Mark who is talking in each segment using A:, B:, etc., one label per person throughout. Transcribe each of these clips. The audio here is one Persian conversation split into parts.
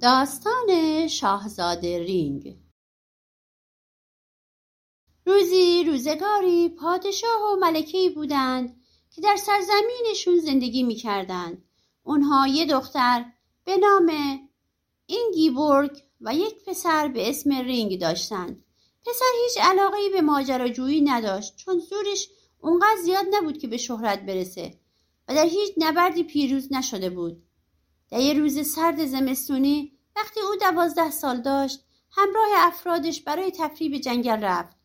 A: داستان شاهزاده رینگ روزی روزگاری پادشاه و ملکه‌ای بودند که در سرزمینشون زندگی می‌کردند اونها یه دختر به نام اینگیبورگ و یک پسر به اسم رینگ داشتند. پسر هیچ علاقه به ماجراجویی نداشت چون زورش اونقدر زیاد نبود که به شهرت برسه و در هیچ نبردی پیروز نشده بود. در یه روز سرد زمستونی وقتی او دوازده سال داشت همراه افرادش برای تفریح به جنگل رفت.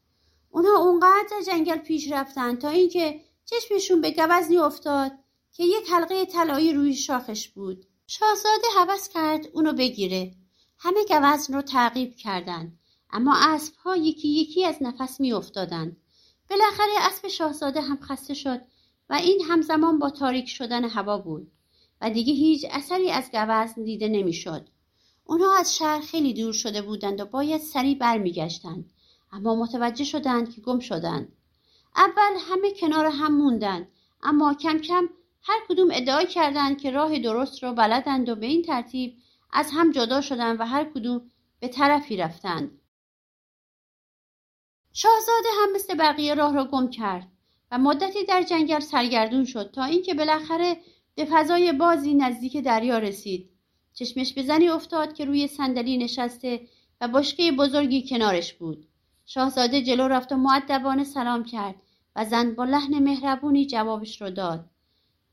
A: اونها اونقدر در جنگل پیش رفتن تا اینکه چشمشون به گوزنی افتاد که یک حلقه طلایی روی شاخش بود. شاهزاده هوس کرد اونو بگیره. همه گوزن رو تعقیب کردند اما اسبها یکی یکی از نفس میافتادند بالاخره اسب شاهزاده هم خسته شد و این همزمان با تاریک شدن هوا بود. و دیگه هیچ اثری از گوزن دیده نمی‌شد. اونها از شهر خیلی دور شده بودند و باید سریع برمیگشتند. اما متوجه شدند که گم شدند. اول همه کنار هم موندند اما کم کم هر کدوم ادعا کردند که راه درست را بلدند و به این ترتیب از هم جدا شدند و هر کدوم به طرفی رفتند. شاهزاده هم مثل بقیه راه را گم کرد و مدتی در جنگل سرگردون شد تا اینکه بالاخره به فضای بازی نزدیک دریا رسید. چشمش به زنی افتاد که روی صندلی نشسته و بشکه بزرگی کنارش بود. شاهزاده جلو رفت و معدبانه سلام کرد و زن با لحن مهربونی جوابش رو داد.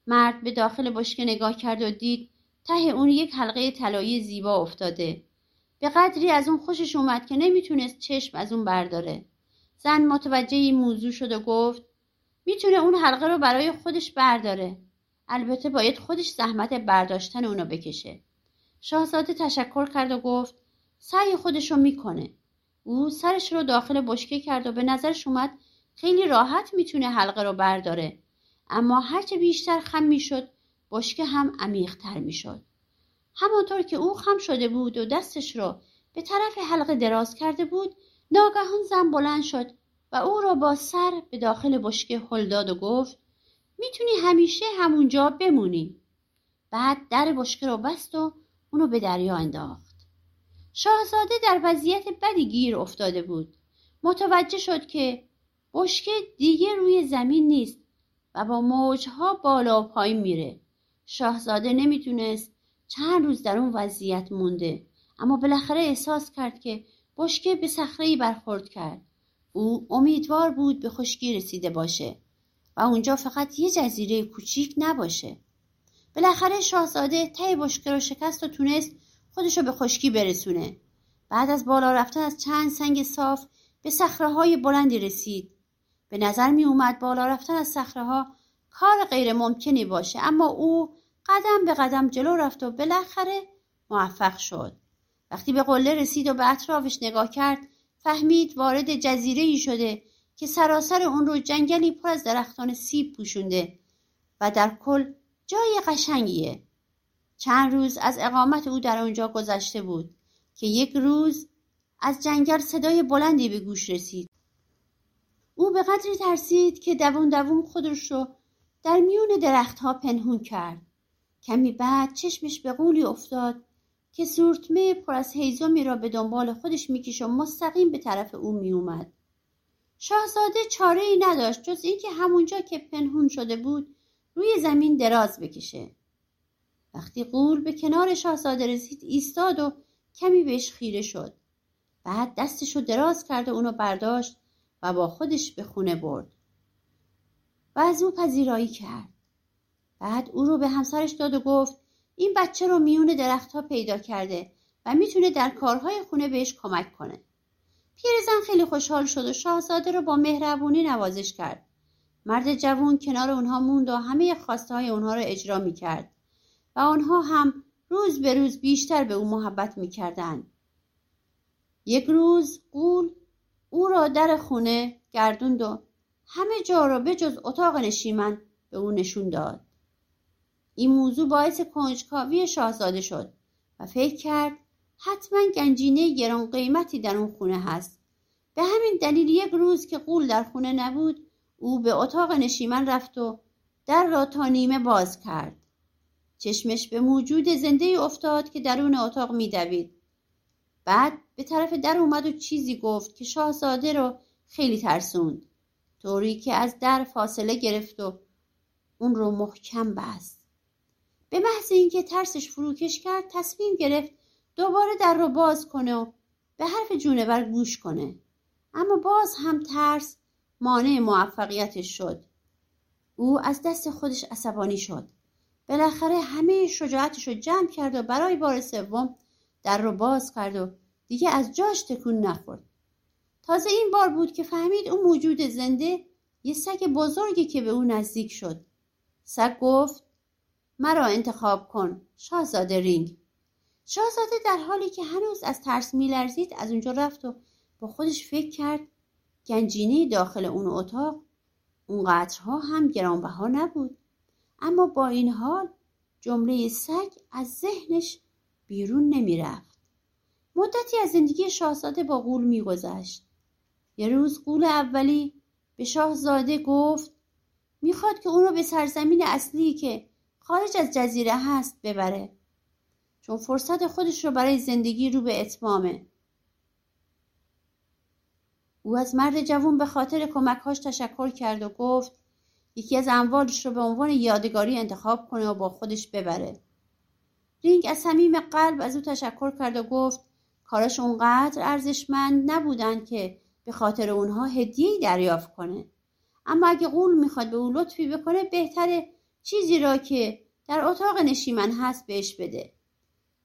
A: مرد به داخل بشکه نگاه کرد و دید ته اون یک حلقه طلایی زیبا افتاده به قدری از اون خوشش اومد که نمی‌تونست چشم از اون برداره زن متوجه این موضوع شد و گفت می‌تونه اون حلقه رو برای خودش برداره البته باید خودش زحمت برداشتن اونو بکشه. شاهزاده تشکر کرد و گفت سعی خودش رو می‌کنه. او سرش رو داخل بشکه کرد و به نظرش اومد خیلی راحت می‌تونه حلقه رو برداره. اما هرچه بیشتر خم می‌شد بشکه هم عمیقتر می‌شد. همانطور که او خم شده بود و دستش را به طرف حلقه دراز کرده بود ناگهان زن بلند شد و او را با سر به داخل بشکه هل داد و گفت می‌تونی همیشه همونجا بمونی. بعد در بشکه رو بست و اونو به دریا انداخت. شاهزاده در وضعیت بدی گیر افتاده بود. متوجه شد که بشکه دیگه روی زمین نیست و با موجها بالا و پایین میره. شاهزاده نمی‌تونست چند روز در اون وضعیت مونده اما بالاخره احساس کرد که بشکه به صخره برخورد کرد. او امیدوار بود به خشکی رسیده باشه. و اونجا فقط یه جزیره کوچیک نباشه. بالاخره شاهزاده ته بشکه رو شکست و تونست خودش رو به خشکی برسونه. بعد از بالا رفتن از چند سنگ صاف به صخره بلندی رسید. به نظر می اومد بالا رفتن از صخره ها کار غیر ممکنی باشه اما او قدم به قدم جلو رفت و بالاخره موفق شد. وقتی به قله رسید و به اطرافش نگاه کرد فهمید وارد جزیره ای شده که سراسر اون رو جنگلی پر از درختان سیب پوشونده و در کل جای قشنگیه. چند روز از اقامت او در آنجا گذشته بود که یک روز از جنگل صدای بلندی به گوش رسید. او به قدری ترسید که دوون دوون خودش رو در میون درختها پنهون کرد. کمی بعد چشمش به قولی افتاد که سورتمه پر از هیزمی را به دنبال خودش میکش و مستقیم به طرف او میومد شاهزاده چاره ای نداشت جز اینکه همونجا که پنهون شده بود روی زمین دراز بکشه. وقتی قول به کنار شاهزاده رسید ایستاد و کمی بهش خیره شد. بعد دستشو دراز کرد و اونو برداشت و با خودش به خونه برد و از او پذیرایی کرد. بعد او رو به همسرش داد و گفت این بچه رو میون درختها پیدا کرده و می‌تونه در کارهای خونه بهش کمک کنه. پیرزن خیلی خوشحال شد و شاهزاده رو با مهربونی نوازش کرد. مرد جوون کنار اونها موند و همه خواسته های اونها رو اجرا می‌کرد و آنها هم روز به روز بیشتر به او محبت می‌کردند. یک روز قول او را در خونه گردوند و همه جا را به جز اتاق نشیمن به او نشون داد. این موضوع باعث کنجکاوی شاهزاده شد و فکر کرد حتما گنجینه گران قیمتی در اون خونه هست. به همین دلیل یک روز که قول در خونه نبود او به اتاق نشیمن رفت و در را تا نیمه باز کرد. چشمش به موجود زنده افتاد که درون اتاق میدوید. بعد به طرف در اومد و چیزی گفت که شاهزاده رو خیلی ترسوند. طوری که از در فاصله گرفت و اون رو محکم بست. به محض اینکه ترسش فروکش کرد تصمیم گرفت دوباره در رو باز کنه و به حرف جونور گوش کنه. اما باز هم ترس مانع موفقیتش شد. او از دست خودش عصبانی شد. بالاخره همه شجاعتش رو جمع کرد و برای بار سوم در رو باز کرد و دیگه از جاش تکون نخورد. تازه این بار بود که فهمید اون موجود زنده یه سگ بزرگی که به او نزدیک شد. سگ گفت مرا انتخاب کن شاهزاده رینگ. شاهزاده در حالی که هنوز از ترس میلرزید از اونجا رفت و با خودش فکر کرد گنجینه داخل اون اتاق اونقدرها هم گرانبها نبود. اما با این حال جمله سگ از ذهنش بیرون نمی‌رفت. مدتی از زندگی شاهزاده با قول میگذشت. یه روز قول اولی به شاهزاده گفت می‌خواد که اونو به سرزمین اصلی که خارج از جزیره هست ببره. چون فرصت خودش رو برای زندگی رو به اتمامه او از مرد جوون به خاطر کمکهاش تشکر کرد و گفت یکی از اموالش رو به عنوان یادگاری انتخاب کنه و با خودش ببره. رینگ از صمیم قلب از او تشکر کرد و گفت کارش اونقدر ارزشمند نبودن که به خاطر اونها هدیه دریافت کنه. اما اگه قول می‌خواد به او لطفی بکنه بهتره چیزی را که در اتاق نشیمن هست بهش بده.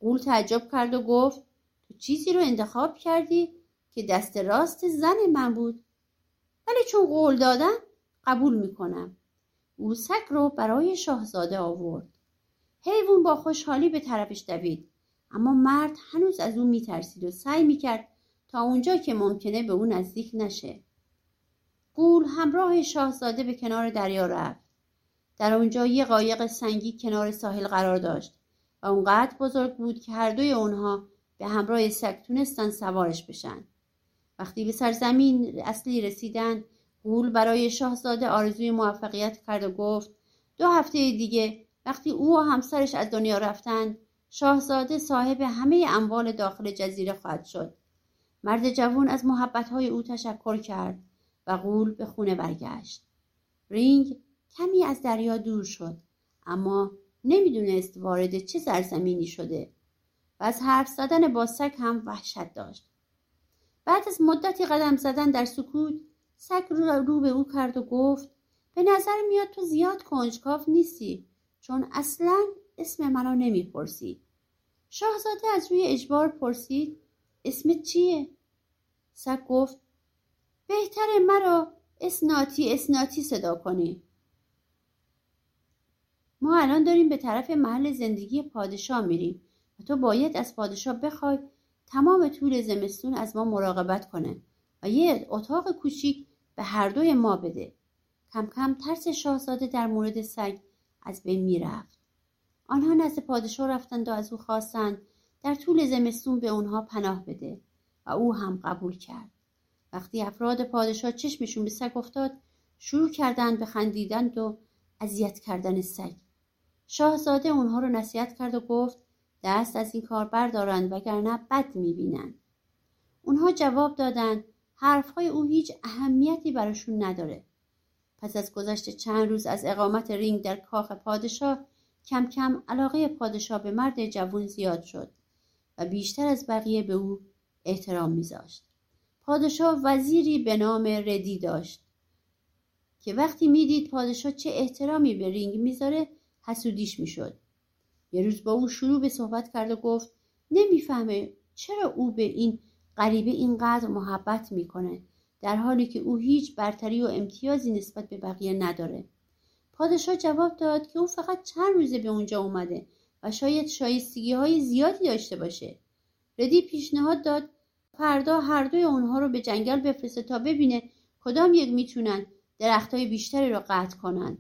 A: قول تعجب کرد و گفت تو چیزی رو انتخاب کردی که دست راست زن من بود. ولی چون قول دادم قبول می‌کنم. او سگ رو برای شاهزاده آورد. حیوان با خوشحالی به طرفش دوید. اما مرد هنوز از او میترسید و سعی می‌کرد تا اونجا که ممکنه به او نزدیک نشه. قول همراه شاهزاده به کنار دریا رفت. در اونجا یه قایق سنگی کنار ساحل قرار داشت. اونقدر بزرگ بود که هر دوی اونها به همراه سگ تونستن سوارش بشن. وقتی به سرزمین اصلی رسیدن قول برای شاهزاده آرزوی موفقیت کرد و گفت دو هفته دیگه وقتی او و همسرش از دنیا رفتن شاهزاده صاحب همه اموال داخل جزیره خواهد شد. مرد جوان از محبتهای او تشکر کرد و قول به خونه برگشت. رینگ کمی از دریا دور شد اما نمی‌دونست وارد چه سرزمینی شده و از حرف زدن با سگ هم وحشت داشت. بعد از مدتی قدم زدن در سکوت سگ رو, رو به او کرد و گفت به نظر میاد تو زیاد کنجکاو نیستی چون اصلا اسم منو نمی‌پرسی. شاهزاده از روی اجبار پرسید اسمت چیه؟ سگ گفت بهتره مرا اسناتی اسناتی صدا کنی. ما الان داریم به طرف محل زندگی پادشاه میریم و تو باید از پادشاه بخوای تمام طول زمستون از ما مراقبت کنه و یه اتاق کوچیک به هر دوی ما بده. کم کم ترس شاهزاده در مورد سگ از بین می‌رفت. آنها نزد پادشاه رفتند و از او خواستند در طول زمستون به اونها پناه بده و او هم قبول کرد. وقتی افراد پادشاه چشمشون به سگ افتاد شروع کردند به خندیدن و اذیت کردن سگ. شاهزاده اونها رو نصیحت کرد و گفت دست از این کار بردارند وگرنه بد می‌بینند. اونها جواب دادند حرفهای او هیچ اهمیتی براشون نداره. پس از گذشت چند روز از اقامت رینگ در کاخ پادشاه کم کم علاقه پادشاه به مرد جوان زیاد شد و بیشتر از بقیه به او احترام میذاشت. پادشاه وزیری به نام ردی داشت که وقتی می‌دید پادشاه چه احترامی به رینگ می‌ذاره حسودیش می‌شد. یه روز با او شروع به صحبت کرد و گفت نمی‌فهمه چرا او به این غریبه اینقدر محبت می‌کنه در حالی که او هیچ برتری و امتیازی نسبت به بقیه نداره. پادشاه جواب داد که او فقط چند روزه به اونجا اومده و شاید شایستگی های زیادی داشته باشه. ردی پیشنهاد داد فردا هر دوی اونها رو به جنگل بفرسته تا ببینه کدام یک می‌تونن های بیشتری رو قطع کنن.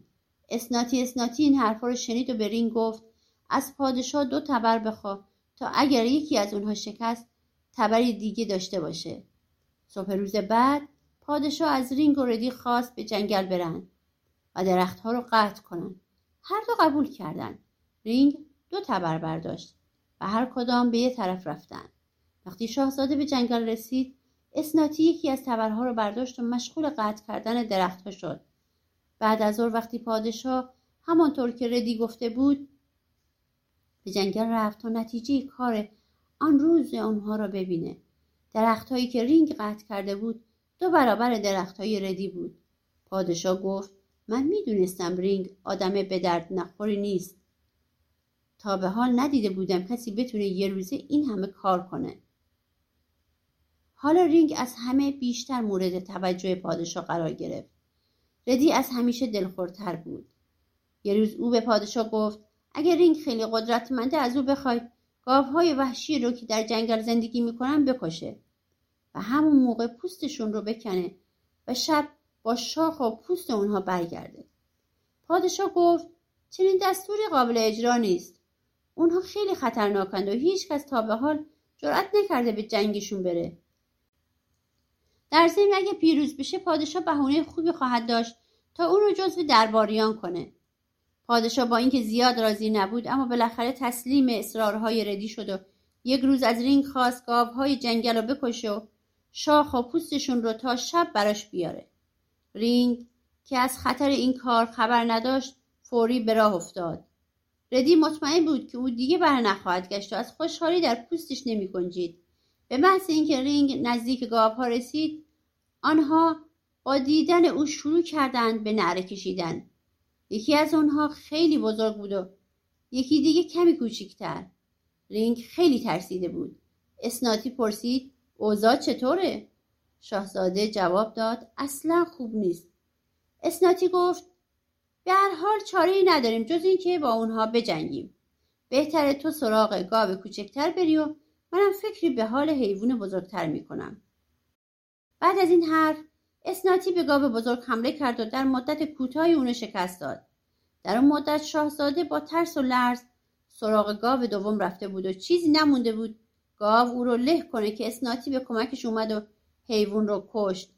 A: اسناتی اسناتی این حرفا رو شنید و به رینگ گفت از پادشاه دو تبر بخوا تا اگر یکی از اونها شکست تبری دیگه داشته باشه. صبح روز بعد پادشاه از رینگ و ردی خواست به جنگل برن و درختها رو قطع کنن. هر دو قبول کردن. رینگ دو تبر برداشت و هر کدام به یه طرف رفتن. وقتی شاهزاده به جنگل رسید اسناتی یکی از تبرها رو برداشت و مشغول قطع کردن درختها شد. بعد از ظهر وقتی پادشاه همانطور که ردی گفته بود به جنگل رفت تا نتیجه کار آن روز آنها را ببینه. درختهایی که رینگ قطع کرده بود دو برابر درختهای ردی بود. پادشاه گفت من می‌دونستم رینگ آدم به درد نخوری نیست. تا به حال ندیده بودم کسی بتونه یه روزه این همه کار کنه. حالا رینگ از همه بیشتر مورد توجه پادشاه قرار گرفت. ردی از همیشه دلخورتر بود. یه روز او به پادشاه گفت اگر رینگ خیلی قدرتمنده از او بخوای گاوهای وحشی رو که در جنگل زندگی می‌کنن بکشه و همون موقع پوستشون رو بکنه و شب با شاخ و پوست اونها برگرده. پادشاه گفت چنین دستوری قابل اجرا نیست. اونها خیلی خطرناکند و هیچکس تا به حال جرأت نکرده به جنگشون بره. در ضمن اگه پیروز بشه پادشاه بهونه خوبی خواهد داشت تا او رو جزو درباریان کنه. پادشاه با اینکه زیاد راضی نبود اما بالاخره تسلیم اصرارهای ردی شد و یک روز از رینگ خواست گاوهای جنگل رو بکشه و شاخ و پوستشون رو تا شب براش بیاره. رینگ که از خطر این کار خبر نداشت فوری به راه افتاد. ردی مطمئن بود که او دیگه بر نخواهد گشت و از خوشحالی در پوستش نمی گنجید. به محض اینکه رینگ نزدیک گاوها رسید آنها با دیدن او شروع کردند به نعره کشیدن. یکی از آنها خیلی بزرگ بود و یکی دیگه کمی کوچکتر رینگ خیلی ترسیده بود. اسناتی پرسید اوضاع چطوره؟ شاهزاده جواب داد اصلا خوب نیست. اسناتی گفت به هر حال چاره ای نداریم جز اینکه با اونها بجنگیم. بهتره تو سراغ گاو کوچکتر بری و منم فکری به حال حیوان بزرگتر می‌کنم. بعد از این حرف اسناتی به گاو بزرگ حمله کرد و در مدت کوتاهی اونو شکست داد. در اون مدت شاهزاده با ترس و لرز سراغ گاو دوم رفته بود و چیزی نمونده بود. گاو او رو له کنه که اسناتی به کمکش اومد و حیوان رو کشت.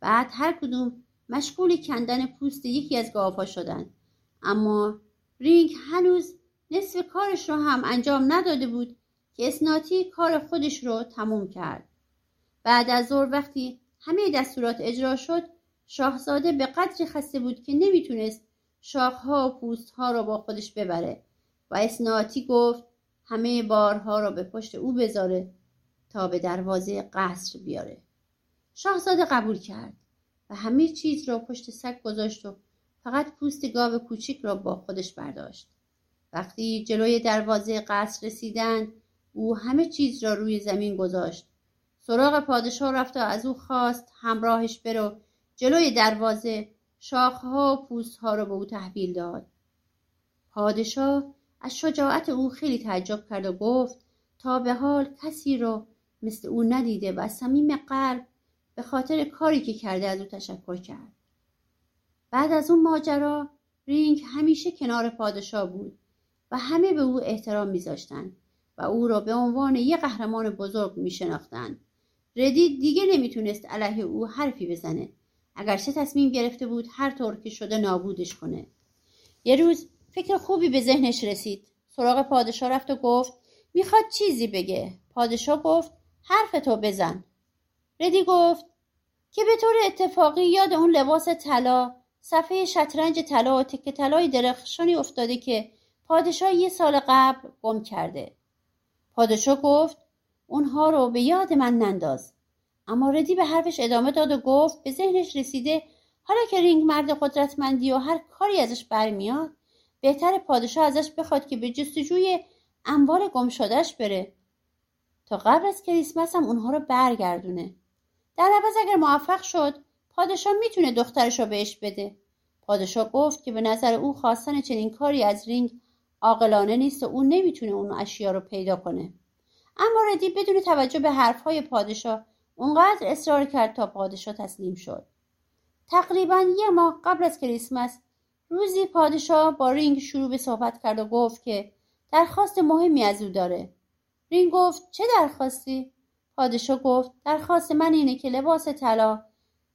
A: بعد هر کدوم مشغول کندن پوست یکی از گاوها شدند. اما رینگ هنوز نصف کارش رو هم انجام نداده بود. که اسناتی کار خودش رو تموم کرد. بعد از ظهر وقتی همه دستورات اجرا شد شاهزاده به قدری خسته بود که نمی‌تونست شاخها و پوستها را با خودش ببره و اسناتی گفت همه بارها را به پشت او بذاره تا به دروازه قصر بیاره. شاهزاده قبول کرد و همه چیز را پشت سگ گذاشت و فقط پوست گاو کوچیک را با خودش برداشت. وقتی جلوی دروازه قصر رسیدند او همه چیز را روی زمین گذاشت. سراغ پادشاه رفت و از او خواست همراهش برو جلوی دروازه شاخها و پوستها را به او تحویل داد. پادشاه از شجاعت او خیلی تعجب کرد و گفت تا به حال کسی را مثل او ندیده و از صمیم قلب به خاطر کاری که کرده از او تشکر کرد. بعد از اون ماجرا رینگ همیشه کنار پادشاه بود و همه به او احترام میذاشتند. و او را به عنوان یک قهرمان بزرگ میشناختند. ردی دیگه نمی‌تونست علیه او حرفی بزنه. اگرچه تصمیم گرفته بود هر طور که شده نابودش کنه. یه روز فکر خوبی به ذهنش رسید. سراغ پادشاه رفت و گفت می‌خواد چیزی بگه. پادشاه گفت حرف تو بزن. ردی گفت که به طور اتفاقی یاد اون لباس طلا صفحه شطرنج طلا و تکه طلای درخشانی افتاده که پادشاه یه سال قبل گم کرده. پادشاه گفت اونها رو به یاد من ننداز. اما ردی به حرفش ادامه داد و گفت به ذهنش رسیده حالا که رینگ مرد قدرتمندی و هر کاری ازش برمیاد بهتر پادشاه ازش بخواد که به جستجوی اموال گم شدهش بره. تا قبل از کریسمس هم اونها رو برگردونه. در عوض اگر موفق شد پادشاه می‌تونه دخترش رو بهش بده. پادشاه گفت که به نظر او خواستن چنین کاری از رینگ عاقلانه نیست و او نمی‌تونه اون اشیا رو پیدا کنه. اما ردی بدون توجه به حرفهای پادشاه اونقدر اصرار کرد تا پادشاه تسلیم شد. تقریبا یه ماه قبل از کریسمس روزی پادشاه با رینگ شروع به صحبت کرد و گفت که درخواست مهمی از او داره. رینگ گفت چه درخواستی؟ پادشاه گفت درخواست من اینه که لباس طلا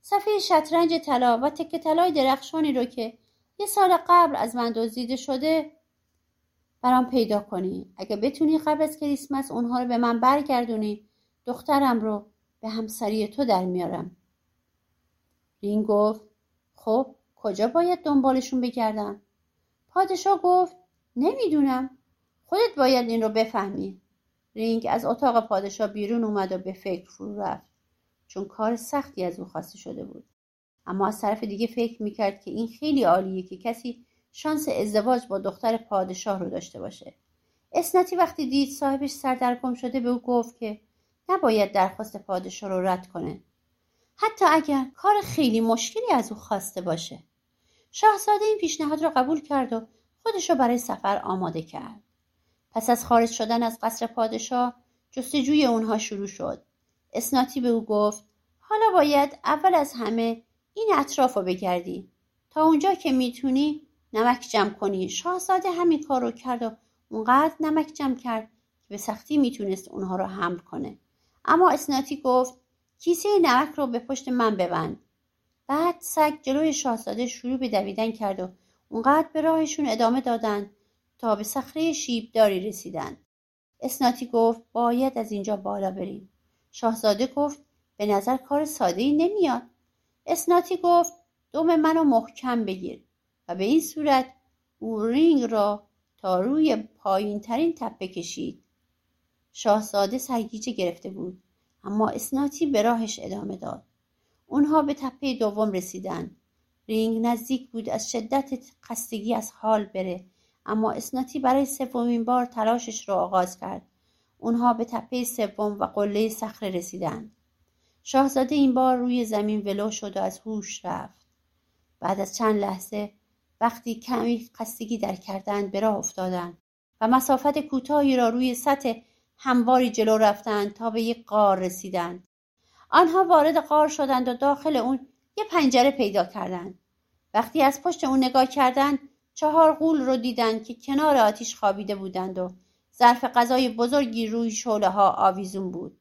A: صفحه شطرنج طلا و تکه طلای درخشانی رو که یه سال قبل از من دزدیده شده برام پیدا کنی. اگه بتونی قبل از کریسمس اونها رو به من برگردونی دخترم رو به همسری تو در میارم. رین گفت خب کجا باید دنبالشون بگردم؟ پادشاه گفت نمی‌دونم. خودت باید این رو بفهمی. رینگ از اتاق پادشاه بیرون اومد و به فکر فرو رفت. چون کار سختی از او خواسته شده بود. اما از طرف دیگه فکر می‌کرد که این خیلی عالیه که کسی شانس ازدواج با دختر پادشاه رو داشته باشه. اسنتی وقتی دید صاحبش سردرگم شده به او گفت که نباید درخواست پادشاه رو رد کنه. حتی اگر کار خیلی مشکلی از او خواسته باشه. شاهزاده این پیشنهاد را قبول کرد و خودش را برای سفر آماده کرد. پس از خارج شدن از قصر پادشاه جستجوی اونها شروع شد. اسناتی به او گفت حالا باید اول از همه این اطراف رو بگردی تا اونجا که می‌تونی نمک جمع کنی. شاهزاده همین کار رو کرد و اونقدر نمک جمع کرد که به سختی می‌تونست اونها رو حمل کنه. اما اسناتی گفت کیسه نمک رو به پشت من ببند. بعد سگ جلوی شاهزاده شروع به دویدن کرد و اونقدر به راهشون ادامه دادن تا به صخره شیبداری رسیدند اسناتی گفت باید از اینجا بالا بریم. شاهزاده گفت به نظر کار ساده ای نمیاد. اسناتی گفت دوم منو محکم بگیر. و به این صورت او رینگ را تا روی پایین ترین تپه کشید. شاهزاده سرگیجه گرفته بود اما اسناتی به راهش ادامه داد. اونها به تپه دوم رسیدند رینگ نزدیک بود از شدت خستگی از حال بره اما اسناتی برای سومین بار تلاشش را آغاز کرد. اونها به تپه سوم و قله صخره رسیدند شاهزاده این بار روی زمین ولو شد و از هوش رفت. بعد از چند لحظه وقتی کمی خستگی در کردند به راه افتادند و مسافت کوتاهی را روی سطح همواری جلو رفتند تا به یک غار رسیدند. آنها وارد غار شدند و داخل اون یه پنجره پیدا کردند. وقتی از پشت اون نگاه کردند چهار غول رو دیدند که کنار آتیش خوابیده بودند و ظرف غذای بزرگی روی شعله ها آویزون بود.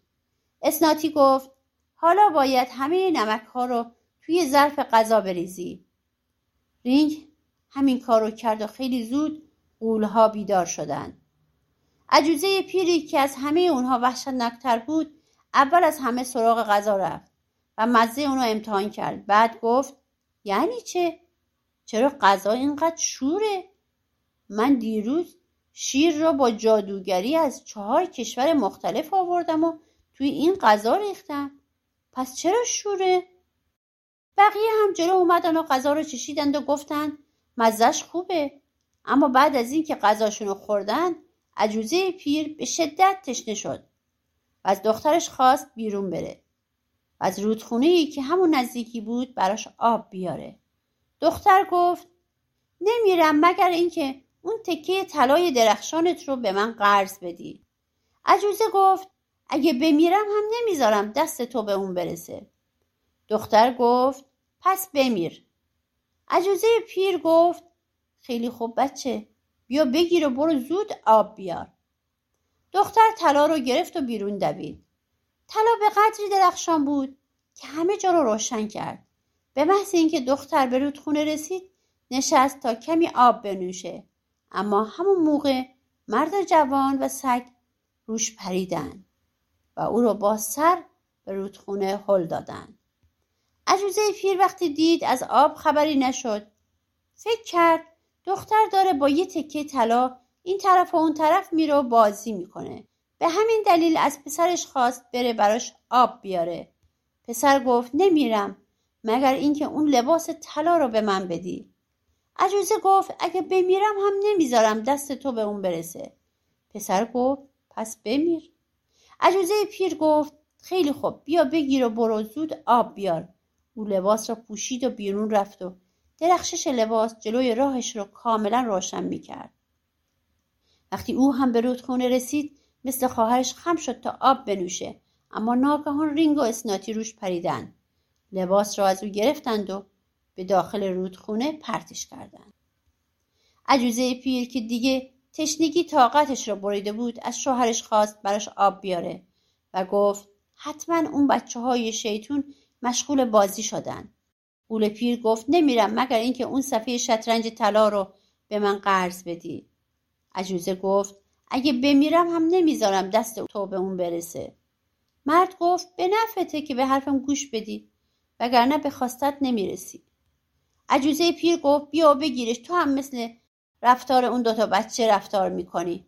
A: اسناتی گفت حالا باید همه نمک ها رو توی ظرف غذا بریزی. رینگ همین کار رو کرد و خیلی زود ها بیدار شدند عجوزه پیری که از همه اونها وحشتناکتر بود اول از همه سراغ غذا رفت و مزه اونو امتحان کرد. بعد گفت یعنی چه؟ چرا غذا اینقدر شوره؟ من دیروز شیر را با جادوگری از چهار کشور مختلف آوردم و توی این غذا ریختم. پس چرا شوره؟ بقیه هم جلو اومدن و غذا رو چشیدند و گفتند مزش خوبه. اما بعد از اینکه غذاشون رو خوردن عجوزه پیر به شدت تشنه شد و از دخترش خواست بیرون بره و از رودخونه ای که همون نزدیکی بود براش آب بیاره. دختر گفت نمیرم مگر اینکه اون تکه طلای درخشانت رو به من قرض بدی. عجوزه گفت اگه بمیرم هم نمی‌ذارم دست تو به اون برسه. دختر گفت پس بمیر. عجوزه پیر گفت خیلی خوب بچه بیا بگیر و برو زود آب بیار. دختر طلا رو گرفت و بیرون دوید. طلا به قدری درخشان بود که همه جا رو روشن کرد. به محض اینکه دختر به رودخونه رسید نشست تا کمی آب بنوشه. اما همون موقع مرد جوان و سگ روش پریدن و او رو با سر به رودخونه هل دادن. عجوزه پیر وقتی دید از آب خبری نشد. فکر کرد دختر داره با یه تکه طلا این طرف و اون طرف میره و بازی می‌کنه. به همین دلیل از پسرش خواست بره براش آب بیاره. پسر گفت نمیرم مگر اینکه اون لباس طلا رو به من بدی. عجوزه گفت اگه بمیرم هم نمی‌ذارم دست تو به اون برسه. پسر گفت پس بمیر. عجوزه پیر گفت خیلی خوب بیا بگیر و برو زود آب بیار. او لباس را پوشید و بیرون رفت و درخشش لباس جلوی راهش رو کاملا روشن می‌کرد. وقتی او هم به رودخونه رسید مثل خواهرش خم شد تا آب بنوشه اما ناگهان رینگ و اسناتی روش پریدن. لباس را از او گرفتند و به داخل رودخونه پرتش کردند. عجوزه پیر که دیگه تشنگی طاقتش را بریده بود از شوهرش خواست براش آب بیاره و گفت حتما اون بچه های شیطون مشغول بازی شدن. قول پیر گفت نمیرم مگر اینکه اون صفحه شطرنج طلا رو به من قرض بدی. عجوزه گفت اگه بمیرم هم نمی‌ذارم دست تو به اون برسه. مرد گفت به نفته که به حرفم گوش بدی وگرنه به خواستت نمی‌رسی. عجوزه پیر گفت بیا بگیرش تو هم مثل رفتار اون دوتا بچه رفتار می‌کنی.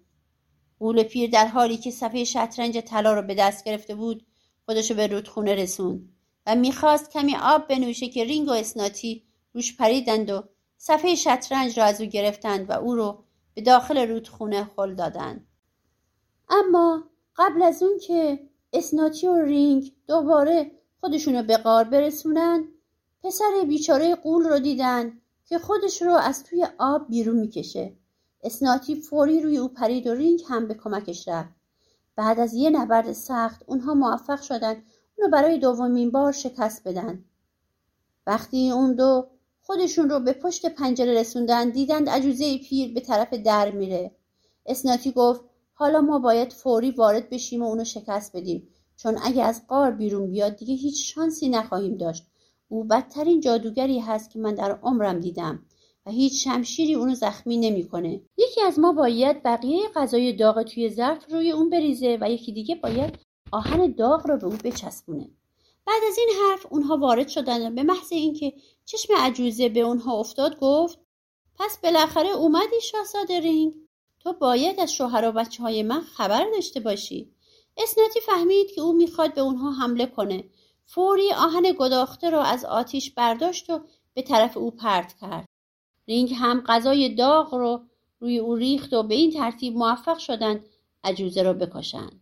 A: غول پیر در حالی که صفحه شطرنج طلا رو به دست گرفته بود خودشو به رودخونه رسوند. می‌خواست کمی آب بنوشه که رینگ و اسناتی روش پریدند و صفحه شطرنج را از او گرفتند و او رو به داخل رودخونه هل دادند. اما قبل از اون که اسناتی و رینگ دوباره خودشونو به قار برسونن پسر بیچاره قول رو دیدن که خودش رو از توی آب بیرون می‌کشه. اسناتی فوری روی او پرید و رینگ هم به کمکش رفت. بعد از یه نبرد سخت اونها موفق شدن اونو برای دومین بار شکست بدن. وقتی اون دو خودشون رو به پشت پنجره رسوندن دیدند عجوزه پیر به طرف در میره. اسناتی گفت حالا ما باید فوری وارد بشیم و اونو شکست بدیم. چون اگه از قار بیرون بیاد دیگه هیچ شانسی نخواهیم داشت. او بدترین جادوگری هست که من در عمرم دیدم و هیچ شمشیری اونو زخمی نمی‌کنه. یکی از ما باید بقیه غذای داغ توی ظرف روی اون بریزه و یکی دیگه باید آهن داغ رو به او بچسبونه. بعد از این حرف اونها وارد شدند به محض اینکه چشم عجوزه به اونها افتاد گفت پس بالاخره اومدی شاهزاده رینگ؟ تو باید از شوهر و بچه های من خبر داشته باشی. اسناتی فهمید که او می‌خواد به اونها حمله کنه. فوری آهن گداخته را از آتیش برداشت و به طرف او پرت کرد. رینگ هم غذای داغ رو روی او ریخت و به این ترتیب موفق شدند عجوزه را بکشند.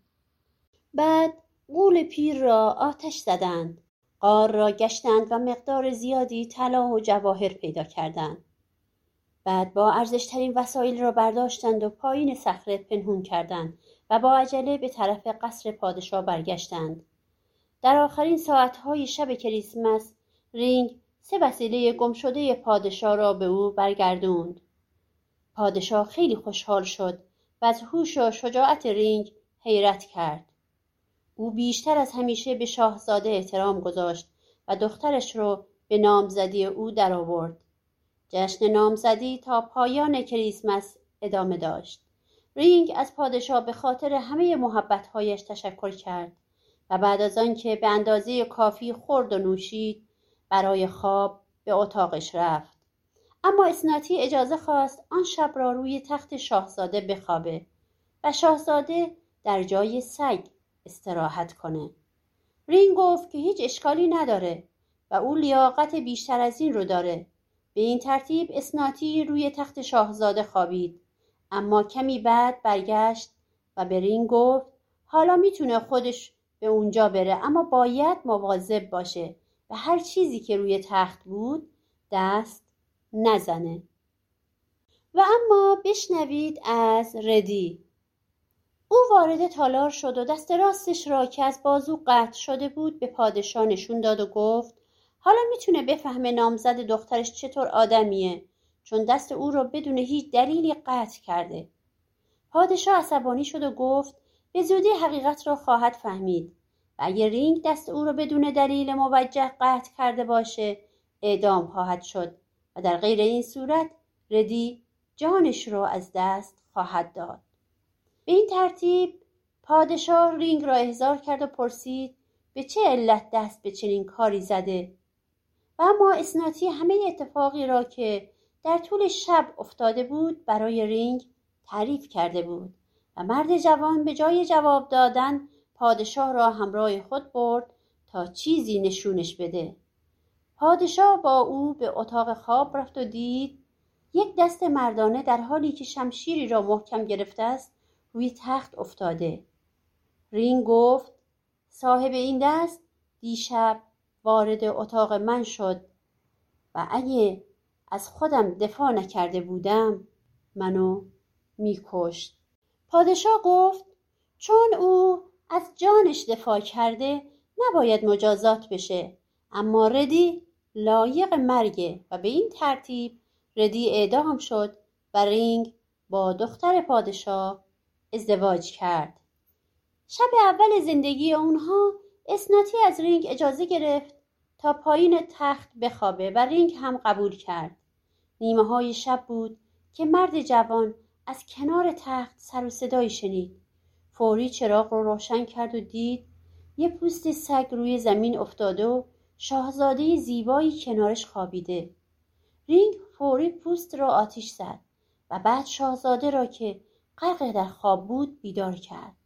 A: بعد قول پیر را آتش زدند قار را گشتند و مقدار زیادی طلا و جواهر پیدا کردند. بعد با ارزشترین وسایل را برداشتند و پایین صخره پنهون کردند و با عجله به طرف قصر پادشاه برگشتند. در آخرین ساعتهای شب کریسمس رینگ سه وسیله گمشده پادشاه را به او برگردوند. پادشاه خیلی خوشحال شد و از هوش و شجاعت رینگ حیرت کرد. او بیشتر از همیشه به شاهزاده احترام گذاشت و دخترش رو به نامزدی او درآورد. جشن نامزدی تا پایان کریسمس ادامه داشت. رینگ از پادشاه به خاطر همه محبتهایش تشکر کرد و بعد از آنکه به اندازه کافی خورد و نوشید برای خواب به اتاقش رفت. اما اسناتی اجازه خواست آن شب را روی تخت شاهزاده بخوابه و شاهزاده در جای سگ استراحت کنه. رینگ گفت که هیچ اشکالی نداره و او لیاقت بیشتر از این رو داره. به این ترتیب اسناتی روی تخت شاهزاده خوابید. اما کمی بعد برگشت و به رینگ گفت حالا می‌تونه خودش به اونجا بره اما باید مواظب باشه و هر چیزی که روی تخت بود دست نزنه. و اما بشنوید از ردی. او وارد تالار شد و دست راستش را که از بازو قطع شده بود به پادشاه نشون داد و گفت حالا می‌تونه بفهمه نامزد دخترش چطور آدمیه چون دست او را بدون هیچ دلیلی قطع کرده. پادشاه عصبانی شد و گفت به زودی حقیقت را خواهد فهمید. و اگر رینگ دست او را بدون دلیل موجه قطع کرده باشه اعدام خواهد شد و در غیر این صورت ردی جانش را از دست خواهد داد. به این ترتیب پادشاه رینگ را احضار کرد و پرسید به چه علت دست به چنین کاری زده؟ و اما اسناتی همه اتفاقی را که در طول شب افتاده بود برای رینگ تعریف کرده بود و مرد جوان به جای جواب دادن پادشاه را همراه خود برد تا چیزی نشونش بده. پادشاه با او به اتاق خواب رفت و دید یک دست مردانه در حالی که شمشیری را محکم گرفته است روی تخت افتاده. رینگ گفت صاحب این دست دیشب وارد اتاق من شد و اگه از خودم دفاع نکرده بودم منو میکشت. پادشاه گفت چون او از جانش دفاع کرده نباید مجازات بشه. اما ردی لایق مرگه و به این ترتیب ردی اعدام شد و رینگ با دختر پادشاه ازدواج کرد. شب اول زندگی اونها اسناتی از رینگ اجازه گرفت تا پایین تخت بخوابه و رینگ هم قبول کرد. نیمه های شب بود که مرد جوان از کنار تخت سر و صدایی شنید. فوری چراغ رو روشن کرد و دید یه پوست سگ روی زمین افتاده و شاهزاده زیبایی کنارش خوابیده. رینگ فوری پوست را آتیش زد و بعد شاهزاده را که غرق در خواب بود بیدار کرد.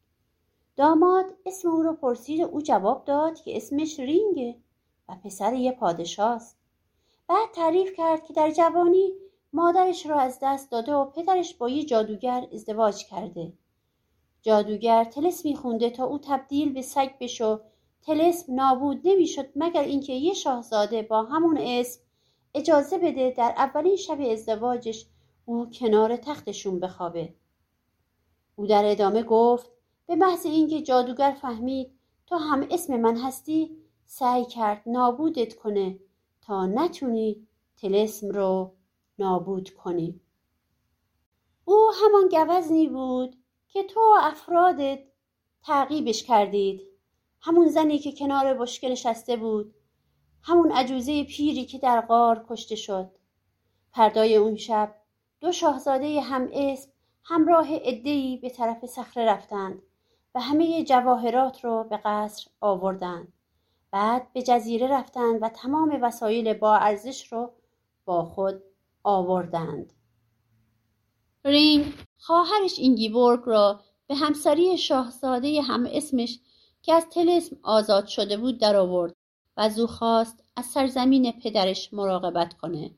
A: داماد اسم او را پرسید او جواب داد که اسمش رینگه و پسر یه پادشاست. بعد تعریف کرد که در جوانی مادرش را از دست داده و پدرش با یه جادوگر ازدواج کرده. جادوگر تلس خونده تا او تبدیل به سگ بشو تلسم نابود نمی‌شد مگر اینکه یه شاهزاده با همون اسم اجازه بده در اولین شب ازدواجش او کنار تختشون بخوابه. او در ادامه گفت به محض اینکه جادوگر فهمید تو هم اسم من هستی سعی کرد نابودت کنه تا نتونی تلسم رو نابود کنی. او همان گوزنی بود که تو و افرادت تعقیبش کردید. همون زنی که کنار بشکه نشسته بود. همون عجوزه پیری که در غار کشته شد. پردای اون شب دو شاهزاده هم اسم همراه عدهای به طرف صخره رفتند و همه جواهرات رو به قصر آوردند. بعد به جزیره رفتند و تمام وسایل با ارزش رو با خود آوردند. رینگ خواهرش اینگیبورگ را به همسری شاهزاده هم اسمش که از طلسم آزاد شده بود در آورد و از او خواست از سرزمین پدرش مراقبت کنه.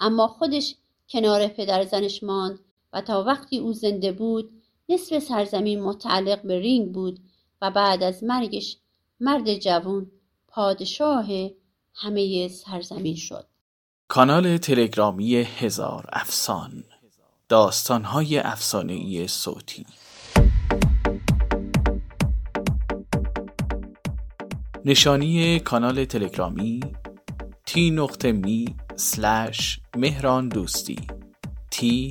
A: اما خودش کنار پدر زنش ماند تا وقتی او زنده بود نصف سرزمین متعلق به رینگ بود و بعد از مرگش مرد جوان پادشاه همه سرزمین شد.
B: کانال تلگرامی هزار افسان داستانهای افسانهای صوتی. نشانی کانال تلگرامی سلش مهران تی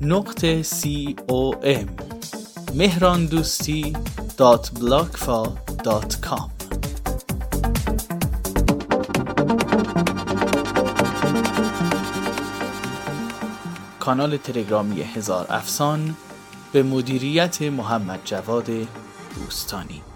B: نقطه c o m. مهران دوستی dot دات کام. کانال تلگرامی هزار افسان به مدیریت محمد جواد دوستانی.